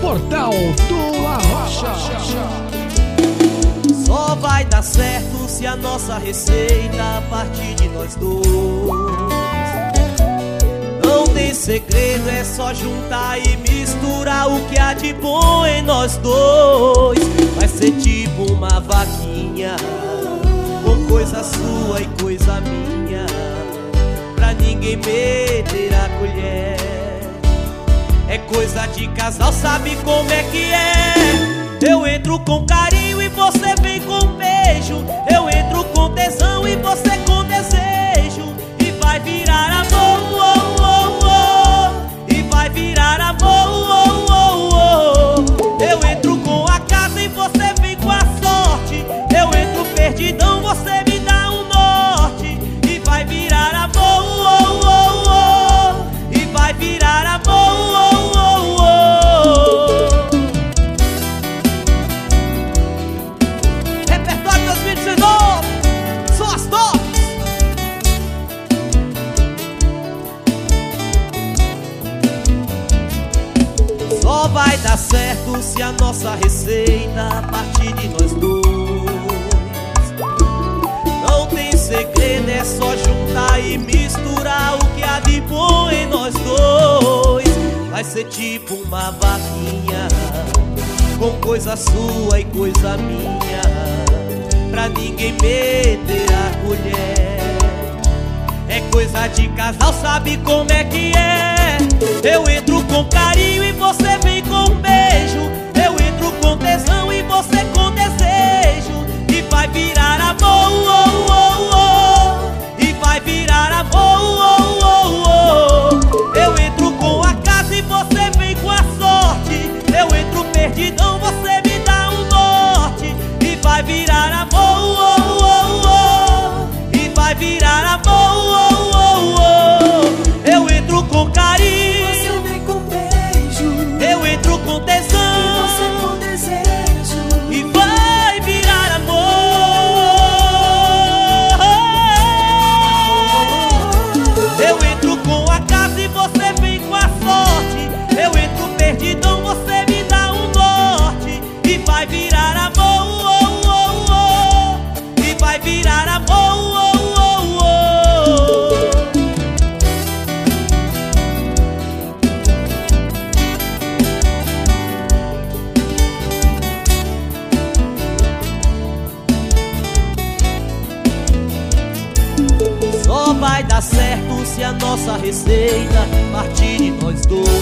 Portal do Arrocha. Só vai dar certo se a nossa receita partir de nós dois. Não tem segredo, é só juntar e misturar o que há de bom em nós dois. Vai ser tipo uma vaquinha, com coisa sua e coisa minha ninguém meter a colher. É coisa de casal, sabe como é que é? Eu entro com carinho e você vai dar certo se a nossa receita partir de nós dois. Não tem segredo, é só juntar e misturar o que há de bom em nós dois. Vai ser tipo uma vaquinha, com coisa sua e coisa minha, pra ninguém meter a colher. Coisa de casal, sabe como é que é? Eu entro com carinho e você vem com vai dar certo se a nossa receita partir de nós dois.